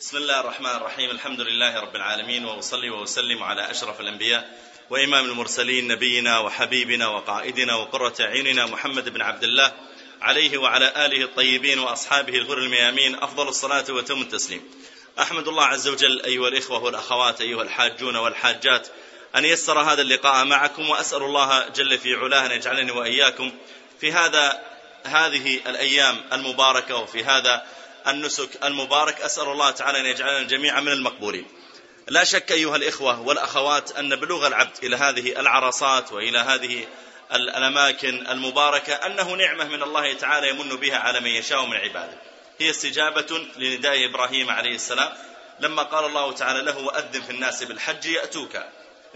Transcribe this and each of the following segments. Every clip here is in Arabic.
بسم الله الرحمن الرحيم الحمد لله رب العالمين وأصلي وأسلم على أشرف الأنبياء وإمام المرسلين نبينا وحبيبنا وقائدنا وقرة عيننا محمد بن عبد الله عليه وعلى آله الطيبين وأصحابه الغر الميامين أفضل الصلاة وتم التسليم. أحمد الله عز وجل أيها الإخوة والأخوات أيها الحاجون والحاجات أن يسر هذا اللقاء معكم وأسأل الله جل في علاه أن يجعلني وإياكم في هذا هذه الأيام المباركة وفي هذا النسك المبارك. أسأل الله تعالى أن يجعلنا جميعا من المقبولين. لا شك أيها الإخوة والأخوات أن بلوغ العبد إلى هذه العرصات وإلى هذه الأماكن المباركة أنه نعمة من الله تعالى يمن بها على من يشاء من عباده. هي استجابة لنداء إبراهيم عليه السلام لما قال الله تعالى له وأذن في الناس بالحج يأتوك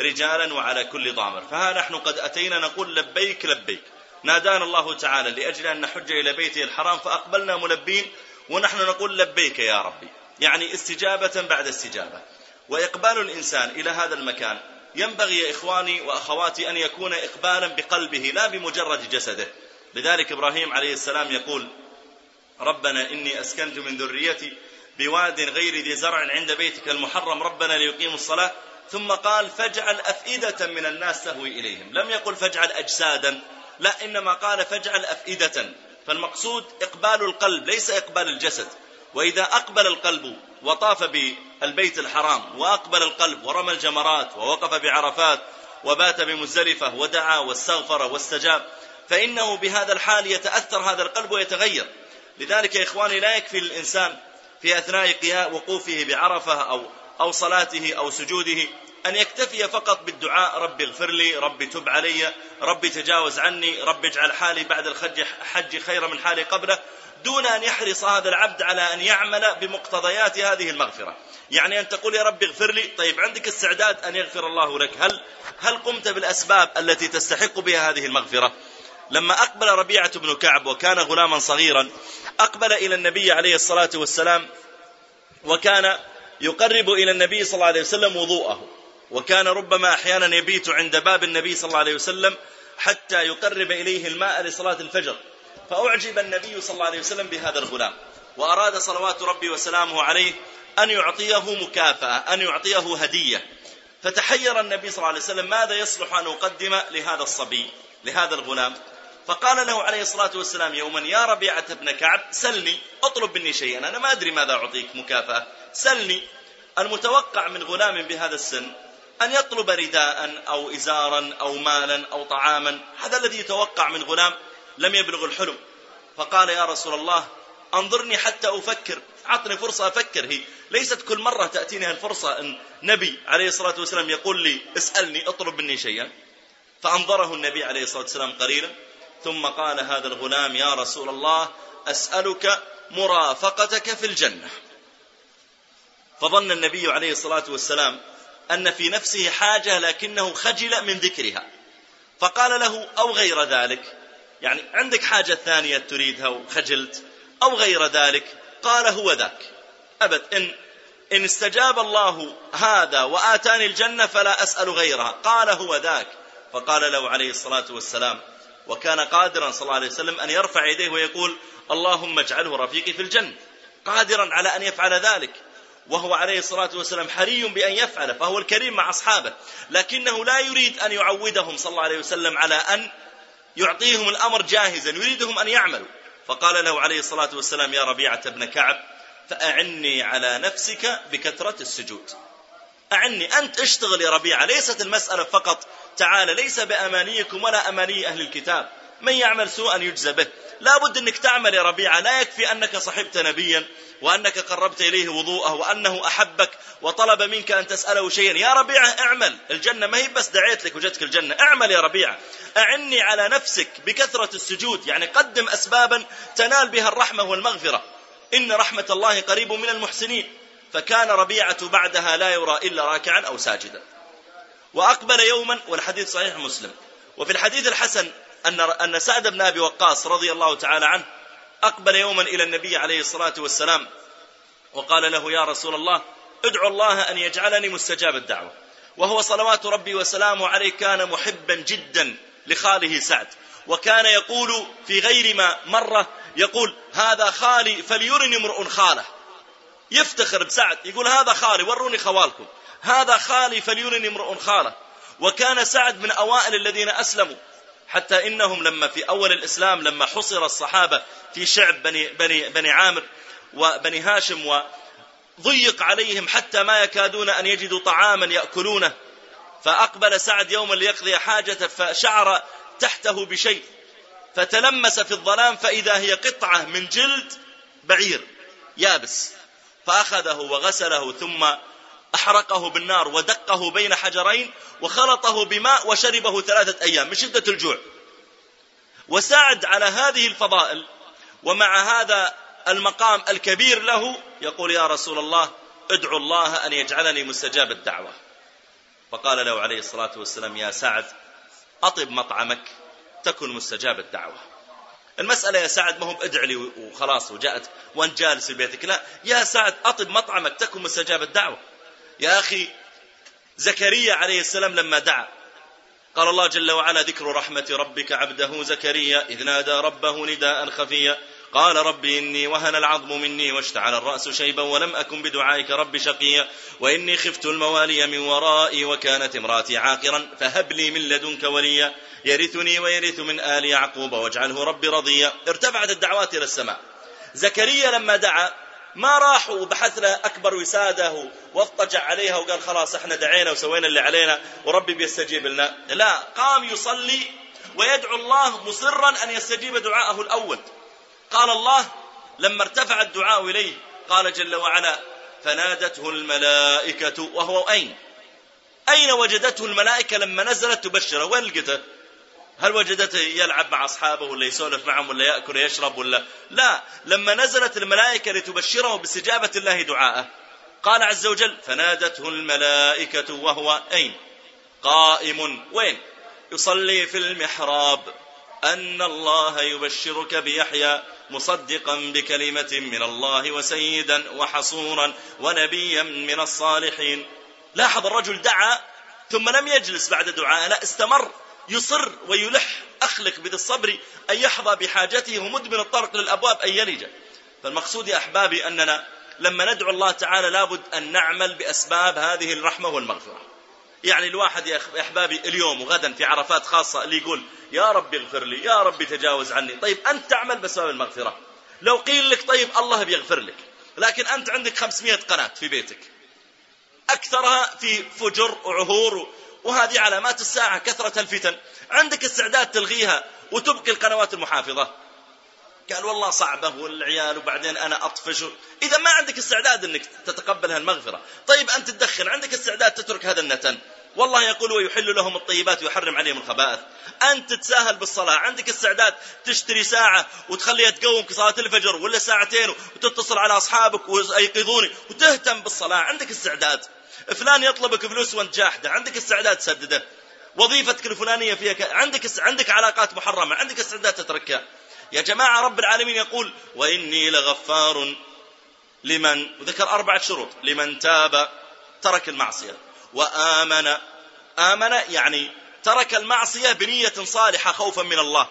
رجالا وعلى كل ضامر فها نحن قد أتينا نقول لبيك لبيك نادانا الله تعالى لأجل أن نحج إلى بيته الحرام فأقبلنا ملبين ونحن نقول لبيك يا ربي. يعني استجابة بعد استجابة. وإقبال الإنسان إلى هذا المكان ينبغي يا إخواني وأخواتي أن يكون إقبالا بقلبه لا بمجرد جسده. لذلك إبراهيم عليه السلام يقول ربنا إني أسكنت من ذريتي بواد غير ذي زرع عند بيتك المحرم ربنا ليقيموا الصلاة. ثم قال فاجعل أفئدة من الناس تهوي إليهم. لم يقل فاجعل أجسادا لا إنما قال فاجعل أفئدة. فالمقصود إقبال القلب ليس إقبال الجسد. وإذا أقبل القلب وطاف بالبيت الحرام وأقبل القلب ورمى الجمرات ووقف بعرفات وبات بمزدلفة ودعا واستغفر واستجاب فإنه بهذا الحال يتأثر هذا القلب ويتغير. لذلك يا إخواني لا يكفي للإنسان في أثناء وقوفه بعرفة أو أو صلاته أو سجوده أن يكتفي فقط بالدعاء رب اغفر لي رب تب علي رب تجاوز عني رب اجعل حالي بعد الحج حج خير من حالي قبله دون أن يحرص هذا العبد على أن يعمل بمقتضيات هذه المغفرة. يعني أن تقول يا رب اغفر لي طيب عندك استعداد أن يغفر الله لك؟ هل هل قمت بالأسباب التي تستحق بها هذه المغفرة؟ لما أقبل ربيعة بن كعب وكان غلاما صغيرا أقبل إلى النبي عليه الصلاة والسلام وكان يقرب إلى النبي صلى الله عليه وسلم وضوءه. وكان ربما أحيانا يبيت عند باب النبي صلى الله عليه وسلم حتى يقرب إليه الماء لصلاة الفجر. فأعجب النبي صلى الله عليه وسلم بهذا الغلام. وأراد صلوات ربي وسلامه عليه أن يعطيه مكافأة أن يعطيه هدية. فتحير النبي صلى الله عليه وسلم ماذا يصلح أن أقدم لهذا الصبي لهذا الغلام؟ فقال له عليه الصلاة والسلام يوما يا ربيعة بن كعب سلني اطلب مني شيئا أنا ما أدري ماذا أعطيك مكافأة. سلني. المتوقع من غلام بهذا السن أن يطلب رداء أو إزارا أو مالا أو طعاما. هذا الذي يتوقع من غلام لم يبلغ الحلم. فقال يا رسول الله أنظرني حتى أفكر. أعطني فرصة أفكر هي. ليست كل مرة تأتيني الفرصة أن نبي عليه الصلاة والسلام يقول لي اسألني اطلب مني شيئا. فأنظره النبي عليه الصلاة والسلام قليلا. ثم قال هذا الغلام يا رسول الله أسألك مرافقتك في الجنة. فظن النبي عليه الصلاة والسلام أن في نفسه حاجة لكنه خجل من ذكرها. فقال له أو غير ذلك؟ يعني عندك حاجة ثانية تريدها وخجلت أو غير ذلك؟ قال هو ذاك. أبد إن إن استجاب الله هذا وآتاني الجنة فلا أسأل غيرها. قال هو ذاك. فقال له عليه الصلاة والسلام وكان قادرا صلى الله عليه وسلم أن يرفع يديه ويقول اللهم اجعله رفيقي في الجنة قادرا على أن يفعل ذلك. وهو عليه الصلاة والسلام حري بأن يفعل فهو الكريم مع أصحابه. لكنه لا يريد أن يعودهم صلى الله عليه وسلم على أن يعطيهم الأمر جاهزا يريدهم أن يعملوا. فقال له عليه الصلاة والسلام يا ربيعة بن كعب فأعني على نفسك بكثرة السجود. أعني أنت اشتغل يا ربيعة ليست المسألة فقط. تعالى ليس بأمانيكم ولا أماني أهل الكتاب. من يعمل سوءا يجزى به. لا بد أنك تعمل يا ربيعة. لا يكفي أنك صحبت نبيا وأنك قربت إليه وضوءه وأنه أحبك وطلب منك أن تسأله شيئا. يا ربيعة اعمل. الجنة ما هي بس دعيت لك وجدتك الجنة. اعمل يا ربيعة. أعني على نفسك بكثرة السجود. يعني قدم أسبابا تنال بها الرحمة والمغفرة. إن رحمة الله قريب من المحسنين. فكان ربيعة بعدها لا يرى إلا راكعا أو ساجدا. وأقبل يوما والحديث صحيح مسلم. وفي الحديث الحسن أن أن سعد بن أبي وقاص رضي الله تعالى عنه أقبل يوما إلى النبي عليه الصلاة والسلام وقال له يا رسول الله ادعو الله أن يجعلني مستجاب الدعوة وهو صلوات ربي وسلامه عليه كان محبا جدا لخاله سعد وكان يقول في غير ما مرة يقول هذا خالي فليرني امرؤ خاله يفتخر بسعد يقول هذا خالي وروني خوالكم هذا خالي فليرني امرؤ خاله وكان سعد من أوائل الذين أسلموا حتى إنهم لما في أول الإسلام لما حصر الصحابة في شعب بني, بني, بني عامر وبني هاشم وضيق عليهم حتى ما يكادون أن يجدوا طعاما يأكلونه فأقبل سعد يوما ليقضي حاجته فشعر تحته بشيء فتلمس في الظلام فإذا هي قطعة من جلد بعير يابس فأخذه وغسله ثم أحرقه بالنار ودقه بين حجرين وخلطه بماء وشربه ثلاثة أيام من شدة الجوع. وسعد على هذه الفضائل ومع هذا المقام الكبير له يقول يا رسول الله ادعو الله أن يجعلني مستجاب الدعوة. فقال له عليه الصلاة والسلام يا سعد أطب مطعمك تكن مستجاب الدعوة. المسألة يا سعد ما هو ادع لي وخلاص وجاءت وأنت جالس في بيتك لا يا سعد أطب مطعمك تكن مستجاب الدعوة. يا أخي زكريا عليه السلام لما دعا قال الله جل وعلا ذكر رحمة ربك عبده زكريا إذ نادى ربه نداء خفيا قال رب إني وهن العظم مني واشتعل الرأس شيبا ولم أكن بدعائك رب شقيا وإني خفت الموالي من ورائي وكانت امراتي عاقرا فهب لي من لدنك وليا يرثني ويرث من آل يعقوب واجعله ربي رضيا. ارتفعت الدعوات إلى السماء. زكريا لما دعا ما راح وبحث له أكبر وسادة واضطجع عليها وقال خلاص إحنا دعينا وسوينا اللي علينا وربي بيستجيب لنا. لا قام يصلي ويدعو الله مصرا أن يستجيب دعاءه الأول. قال الله لما ارتفع الدعاء إليه قال جل وعلا فنادته الملائكة وهو أين؟ أين وجدته الملائكة لما نزلت تبشره؟ وين لقيته؟ هل وجدته يلعب مع أصحابه ولا يسولف معهم ولا يأكل ويشرب ولا؟ لا لما نزلت الملائكة لتبشره باستجابة الله دعاءه. قال عز وجل فنادته الملائكة وهو أين؟ قائم وين؟ يصلي في المحراب. أن الله يبشرك بيحيى مصدقا بكلمة من الله وسيدا وحصورا ونبيا من الصالحين. لاحظ الرجل دعا ثم لم يجلس بعد دعاء لا استمر. يصر ويلح أخلق بذي الصبر أن يحظى بحاجته ومدمن الطرق للأبواب أن يلج. فالمقصود يا أحبابي أننا لما ندعو الله تعالى لابد أن نعمل بأسباب هذه الرحمة والمغفرة. يعني الواحد يا أحبابي اليوم وغدا في عرفات خاصة اللي يقول يا رب اغفر لي يا رب تجاوز عني. طيب أنت تعمل بأسباب المغفرة. لو قيل لك طيب الله بيغفر لك. لكن أنت عندك 500 قناة في بيتك. أكثرها في فجر وعهور وهذه علامات الساعة كثرة الفتن. عندك استعداد تلغيها وتبقي القنوات المحافظة. قال والله صعبة والعيال وبعدين أنا أطفش. إذا ما عندك استعداد أنك تتقبل هالمغفرة. طيب أنت تدخن. عندك استعداد تترك هذا النتن. والله يقول ويحل لهم الطيبات ويحرم عليهم الخبائث. أنت تتساهل بالصلاة. عندك استعداد تشتري ساعة وتخليها تقومك صلاة الفجر ولا ساعتين وتتصل على أصحابك ويقظوني وتهتم بالصلاة. عندك استعداد. فلان يطلبك فلوس وانت جاحده عندك استعداد تسدده. وظيفتك الفلانية فيها ك... عندك عندك علاقات محرمة عندك استعداد تتركها. يا جماعة رب العالمين يقول وإني لغفار لمن وذكر أربعة شروط. لمن تاب ترك المعصية. وآمن آمن يعني ترك المعصية بنية صالحة خوفا من الله.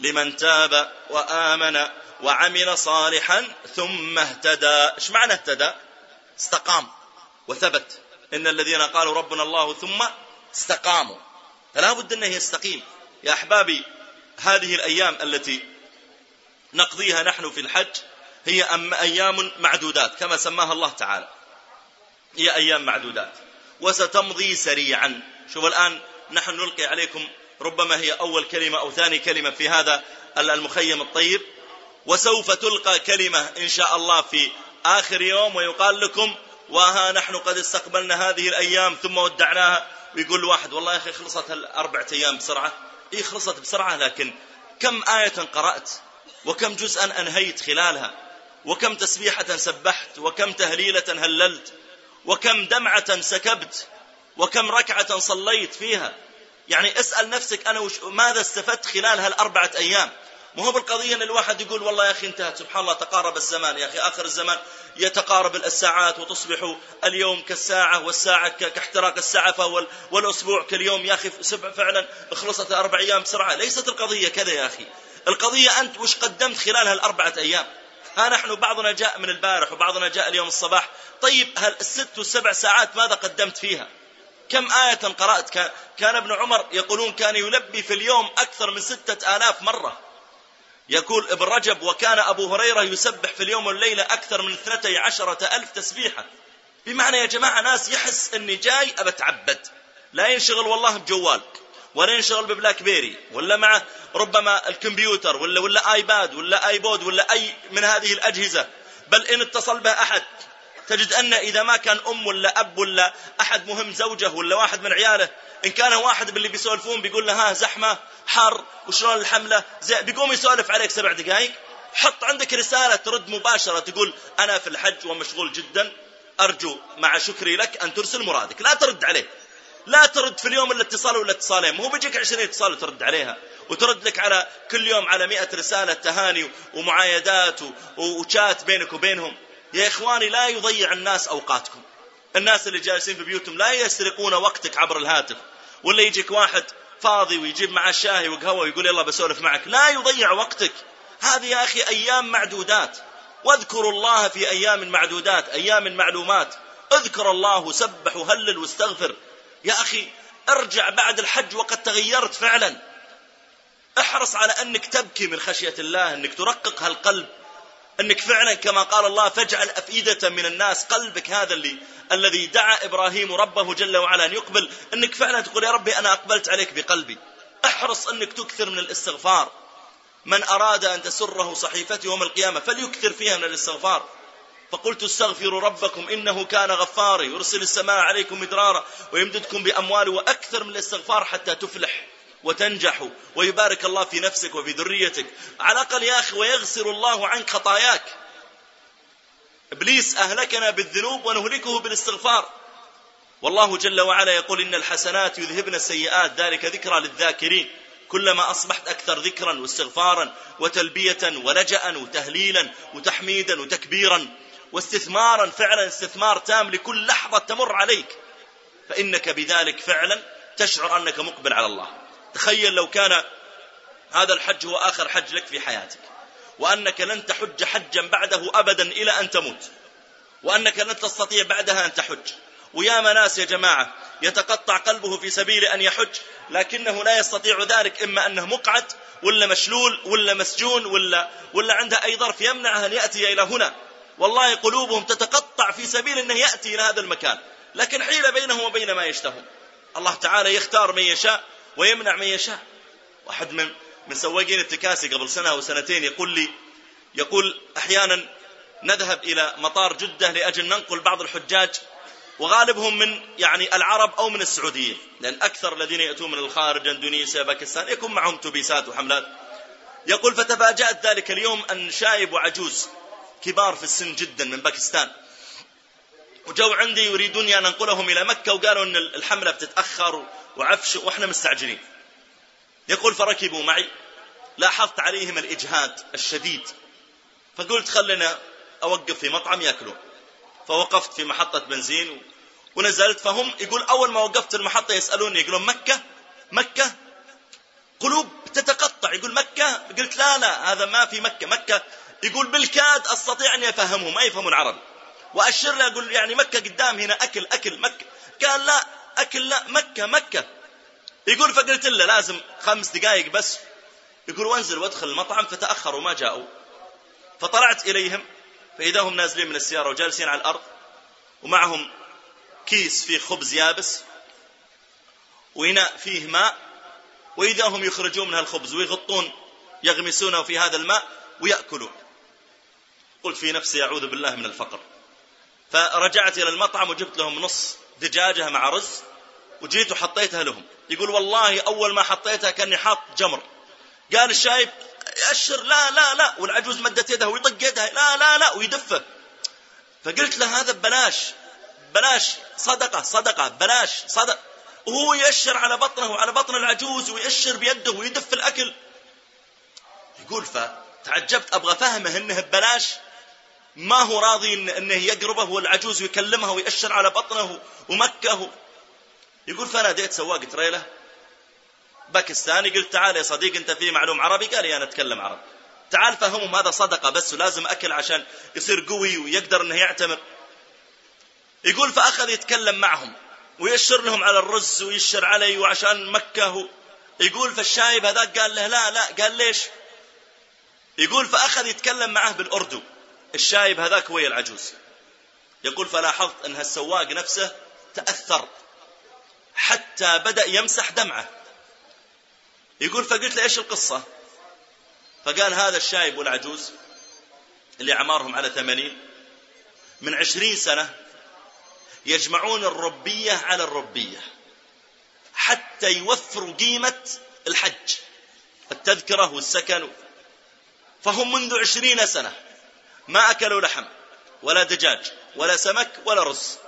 لمن تاب وآمن وعمل صالحا ثم اهتدى. إيش معنى اهتدى؟ استقام. وثبت إن الذين قالوا ربنا الله ثم استقاموا. فلا بد أنه يستقيم. يا أحبابي هذه الأيام التي نقضيها نحن في الحج هي أيام معدودات كما سماها الله تعالى. هي أيام معدودات. وستمضي سريعا. شوف الآن نحن نلقي عليكم ربما هي أول كلمة أو ثاني كلمة في هذا المخيم الطيب. وسوف تلقى كلمة إن شاء الله في آخر يوم ويقال لكم وها نحن قد استقبلنا هذه الأيام ثم ودعناها. ويقول الواحد والله يا أخي خلصت الأربعة أيام بسرعة. إيه خلصت بسرعة لكن كم آية قرأت؟ وكم جزءا أنهيت خلالها؟ وكم تسبيحة سبحت؟ وكم تهليلة هللت؟ وكم دمعة سكبت؟ وكم ركعة صليت فيها؟ يعني اسأل نفسك أنا وش ماذا استفدت خلال هالأربعة أيام؟ مو هو بالقضية أن الواحد يقول والله يا أخي انتهت. سبحان الله تقارب الزمان يا أخي. آخر الزمان يتقارب الساعات وتصبح اليوم كالساعة والساعة كاحتراق السعفة والأسبوع كاليوم يا أخي فعلا. خلصت أربع أيام بسرعة ليست القضية كذا يا أخي. القضية أنت وش قدمت خلال هالأربعة أيام؟ ها نحن بعضنا جاء من البارح وبعضنا جاء اليوم الصباح. طيب هل الست والسبع ساعات ماذا قدمت فيها؟ كم آية قرأت؟ كان ابن عمر يقولون كان يلبي في اليوم أكثر من ستة آلاف مرة. يقول ابن رجب وكان أبو هريرة يسبح في اليوم والليلة أكثر من اثنتي عشرة ألف تسبيحة. بمعنى يا جماعة ناس يحس أني جاي أبتعبد. لا ينشغل والله بجوال ولا ينشغل ب BlackBerry ولا مع ربما الكمبيوتر ولا ولا iPad ولا iPod ولا أي من هذه الأجهزة. بل إن اتصل بها أحد تجد أن إذا ما كان أم ولا أب ولا أحد مهم زوجه ولا واحد من عياله إن كان واحد باللي بيسولفون بيقول له ها زحمة حر وشلون الحملة؟ زي بيقوم يسولف عليك سبع دقائق حط عندك رسالة ترد مباشرة تقول أنا في الحج ومشغول جدا أرجو مع شكري لك أن ترسل مرادك. لا ترد عليه. لا ترد في اليوم الا اتصال ولا اتصالين. مو بيجيك عشرين اتصال وترد عليها. وترد لك على كل يوم على مئة رسالة تهاني ومعايدات وشات بينك وبينهم. يا إخواني لا يضيع الناس أوقاتكم. الناس اللي جالسين في بيوتهم لا يسرقون وقتك عبر الهاتف. ولا يجيك واحد فاضي ويجيب معه شاي وقهوة ويقول يلا بسولف معك. لا يضيع وقتك. هذه يا أخي أيام معدودات. واذكروا الله في أيام معدودات أيام معلومات. اذكر الله سبح وهلل واستغفر. يا أخي ارجع بعد الحج وقد تغيرت فعلا. احرص على أنك تبكي من خشية الله أنك ترقق هالقلب. أنك فعلا كما قال الله فاجعل أفئدة من الناس قلبك هذا اللي الذي دعا إبراهيم ربه جل وعلا أن يقبل. أنك فعلا تقول يا ربي أنا أقبلت عليك بقلبي. أحرص أنك تكثر من الاستغفار. من أراد أن تسره صحيفته يوم القيامة فليكثر فيها من الاستغفار. فقلت استغفروا ربكم إنه كان غفارا يرسل السماء عليكم مدرارا ويمددكم بأموال وأكثر من الاستغفار حتى تفلح. وتنجح ويبارك الله في نفسك وفي ذريتك. على الأقل يا أخي ويغسر الله عنك خطاياك. إبليس أهلكنا بالذنوب ونهلكه بالاستغفار. والله جل وعلا يقول إن الحسنات يذهبن السيئات ذلك ذكرى للذاكرين. كلما أصبحت أكثر ذكرا واستغفارا وتلبية ولجأ وتهليلا وتحميدا وتكبيرا واستثمارا فعلا استثمار تام لكل لحظة تمر عليك. فإنك بذلك فعلا تشعر أنك مقبل على الله. تخيل لو كان هذا الحج هو آخر حج لك في حياتك. وأنك لن تحج حجا بعده أبدا إلى أن تموت. وأنك لن تستطيع بعدها أن تحج. ويا ناس يا جماعة يتقطع قلبه في سبيل أن يحج لكنه لا يستطيع ذلك إما أنه مقعد ولا مشلول ولا مسجون ولا, ولا عنده أي ظرف يمنعه أن يأتي إلى هنا. والله قلوبهم تتقطع في سبيل أنه يأتي إلى هذا المكان. لكن حيل بينهم وبين ما يشتهون. الله تعالى يختار من يشاء ويمنع من يشاء. واحد من من سواقين التكاسي قبل سنة أو سنتين يقول لي يقول أحيانا نذهب إلى مطار جدة لأجل ننقل بعض الحجاج وغالبهم من يعني العرب أو من السعودية لأن أكثر الذين يأتون من الخارج إندونيسيا باكستان يكون معهم تبيسات وحملات. يقول فتفاجأت ذلك اليوم أن شايب وعجوز كبار في السن جدا من باكستان. وجو عندي يريدوني أن أنقلهم إلى مكة وقالوا أن الحملة بتتأخر وعفش وإحنا مستعجلين. يقول فركبوا معي لاحظت عليهم الإجهاد الشديد فقلت خلنا أوقف في مطعم يأكلون. فوقفت في محطة بنزين ونزلت فهم يقول أول ما وقفت المحطة يسألوني يقولون مكة؟ مكة؟ قلوب تتقطع يقول مكة؟ قلت لا لا هذا ما في مكة مكة. يقول بالكاد أستطيع أن يفهمهم ما يفهمون عربي. وأشر له أقول يعني مكة قدام هنا أكل أكل مكة. قال لا أكل لا مكة مكة. يقول فقلت له لازم خمس دقائق بس. يقول وانزل وادخل المطعم. فتأخروا ما جاءوا. فطلعت إليهم. فإذا هم نازلين من السيارة وجالسين على الأرض. ومعهم كيس فيه خبز يابس. وإناء فيه ماء. وإذا هم يخرجون من الخبز ويغطون يغمسونه في هذا الماء ويأكلون. قلت في نفسي أعوذ بالله من الفقر. فرجعت إلى المطعم وجبت لهم نص دجاجة مع رز وجيت وحطيتها لهم. يقول والله أول ما حطيتها كأني حاط جمر. قال الشايب يأشر لا لا لا. والعجوز مدت يدها ويطق يدها لا لا لا. ويدفه. فقلت له هذا بلاش بلاش صدقة صدقة بلاش صدق. وهو يأشر على بطنه وعلى بطن العجوز ويأشر بيده ويدف الأكل. يقول فتعجبت أبغى فهمه إنه ببلاش. ما هو راضي إنه يقربه والعجوز ويكلمها ويأشر على بطنه ومكة. يقول فناديت سواق تريلة. باكستاني قلت تعال يا صديق أنت في معلوم عربي؟ قال لي أنا أتكلم عربي. تعال فهمهم هذا صدقة بس ولازم أكل عشان يصير قوي ويقدر أنه يعتمر. يقول فأخذ يتكلم معهم ويشر لهم على الرز ويشر علي وعشان مكة. يقول فالشايب هذاك قال له لا لا قال ليش؟ يقول فأخذ يتكلم معه بالأردو. الشايب هذاك ويا العجوز. يقول فلاحظت أن السواق نفسه تأثر حتى بدأ يمسح دمعه. يقول فقلت له إيش القصة؟ فقال هذا الشايب والعجوز اللي أعمارهم على ثمانين من عشرين سنة يجمعون الربية على الربية حتى يوفروا قيمة الحج التذكرة والسكن. فهم منذ عشرين سنة ما أكلوا لحم ولا دجاج ولا سمك ولا رز.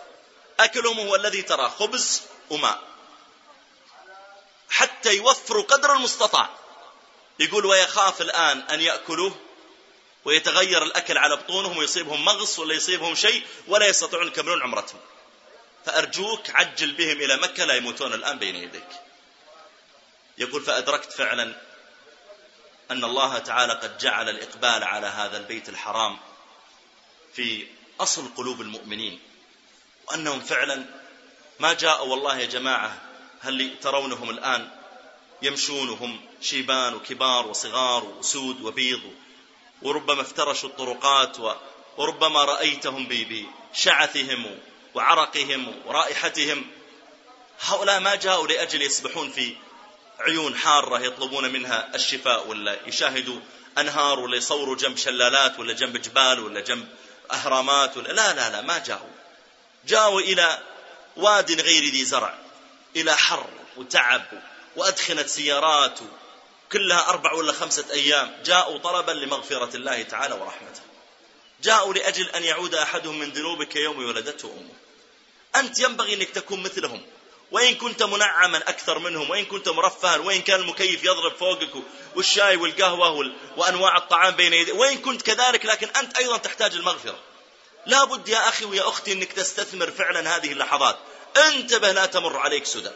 أكلهم هو الذي ترى خبز وماء. حتى يوفروا قدر المستطاع. يقول ويخاف الآن أن يأكلوه ويتغير الأكل على بطونهم ويصيبهم مغص ولا يصيبهم شيء ولا يستطيعون يكملون عمرتهم. فأرجوك عجل بهم إلى مكة لا يموتون الآن بين يديك. يقول فأدركت فعلا أن الله تعالى قد جعل الإقبال على هذا البيت الحرام في أصل قلوب المؤمنين وأنهم فعلا ما جاءوا والله يا جماعة هل ترونهم الآن يمشون وهم شيبان وكبار وصغار وسود وبيض وربما افترشوا الطرقات وربما رأيتهم بشعثهم وعرقهم ورائحتهم. هؤلاء ما جاءوا لأجل يسبحون في عيون حارة يطلبون منها الشفاء ولا يشاهدوا أنهار ولا يصوروا جنب شلالات ولا جنب جبال ولا جنب أهرامات ولا لا لا لا ما جاءوا. جاءوا إلى واد غير ذي زرع إلى حر وتعب وأدخنة سيارات كلها أربع ولا خمسة أيام. جاءوا طلبا لمغفرة الله تعالى ورحمته. جاءوا لأجل أن يعود أحدهم من ذنوبك يوم ولدته أمه. أنت ينبغي أنك تكون مثلهم. وإن كنت منعما أكثر منهم وإن كنت مرفها وإن كان المكيف يضرب فوقك والشاي والقهوة وأنواع الطعام بين يديك وإن كنت كذلك لكن أنت أيضا تحتاج المغفرة. لا بد يا أخي ويا أختي أنك تستثمر فعلا هذه اللحظات. انتبه لا تمر عليك سدى.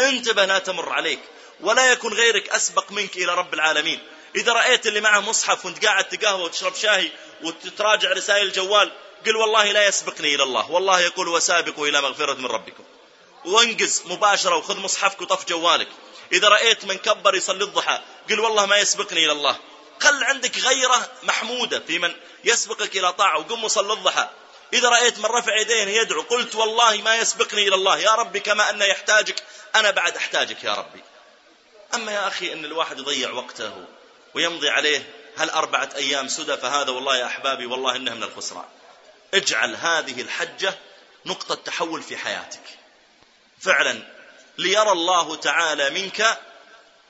انتبه لا تمر عليك. ولا يكون غيرك أسبق منك إلى رب العالمين. إذا رأيت اللي معه مصحف وأنت قاعد تقهوى وتشرب شاي وتتراجع رسائل الجوال قل والله لا يسبقني إلى الله. والله يقول وسابقوا إلى مغفرة من ربكم. وانقز مباشرة وخذ مصحفك وطف جوالك. إذا رأيت من كبر يصلي الضحى قل والله ما يسبقني إلى الله. خل عندك غيرة محمودة في من يسبقك إلى طاعة وقم وصل الضحى. إذا رأيت من رفع يديه يدعو قلت والله ما يسبقني إلى الله. يا ربي كما أن يحتاجك أنا بعد أحتاجك يا ربي. أما يا أخي أن الواحد يضيع وقته ويمضي عليه هل أربعة أيام سدى فهذا والله يا أحبابي والله إنه من الخسران. اجعل هذه الحجة نقطة تحول في حياتك. فعلا ليرى الله تعالى منك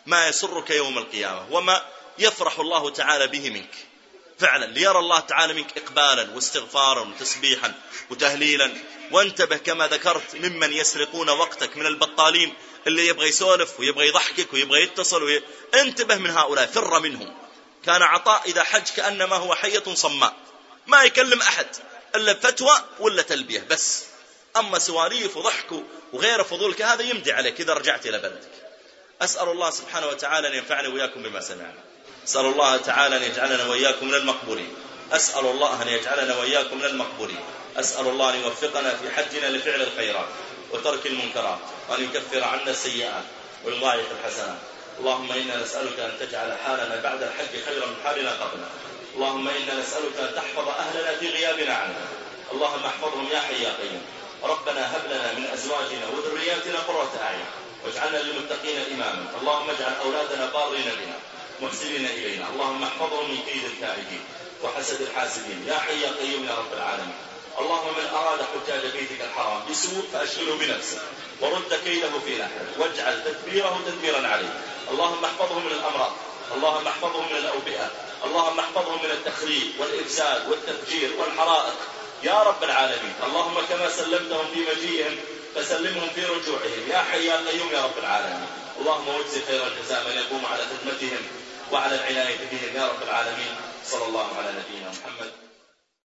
ما يسرك يوم القيامة وما يفرح الله تعالى به منك. فعلا ليرى الله تعالى منك إقبالا واستغفارا وتسبيحا وتهليلا. وانتبه كما ذكرت ممن يسرقون وقتك من البطالين اللي يبغى يسولف ويبغى يضحكك ويبغى يتصل وي... انتبه من هؤلاء فر منهم. كان عطاء إذا حج كأنما هو حية صماء. ما يكلم أحد إلا فتوى ولا تلبية بس. أما سواليف وضحك وغير فضولك هذا يمدي عليك إذا رجعت إلى بلدك. أسأل الله سبحانه وتعالى أن ينفعني وإياكم بما سمعنا. أسأل الله تعالى أن يجعلنا وإياكم من المقبولين. أسأل الله أن يجعلنا وإياكم من المقبولين. أسأل الله أن يوفقنا في حجنا لفعل الخيرات وترك المنكرات وأن يكفر عنا السيئات ويضاعف الحسنات. اللهم إنا نسألك أن تجعل حالنا بعد الحج خيرا من حالنا قبله اللهم إنا نسألك أن تحفظ أهلنا في غيابنا عنا اللهم احفظهم يا حي يا قيوم. ربنا هب لنا من أزواجنا وذرياتنا قرة أعين واجعلنا للمتقين إماما. اللهم اجعل أولادنا بارين بنا محسنين إلينا. اللهم احفظهم من كيد الكائدين وحسد الحاسدين. يا حي يا قيوم يا رب العالمين. اللهم من أراد حجاج بيتك الحرام بسوء فأشغله بنفسه ورد كيده في نحره واجعل تدبيره تدبيرا عليه. اللهم احفظهم من الأمراض اللهم احفظهم من الأوبئة اللهم احفظهم من التخريب والإفساد والتفجير والحرائق. يا رب العالمين. اللهم كما سلمتهم في مجيئهم فسلمهم في رجوعهم. يا حي يا قيوم يا رب العالمين. اللهم واجزي خير الجزاء من يقوم على خدمتهم وعلى العناية بهم يا رب العالمين. صلى الله على نبينا محمد.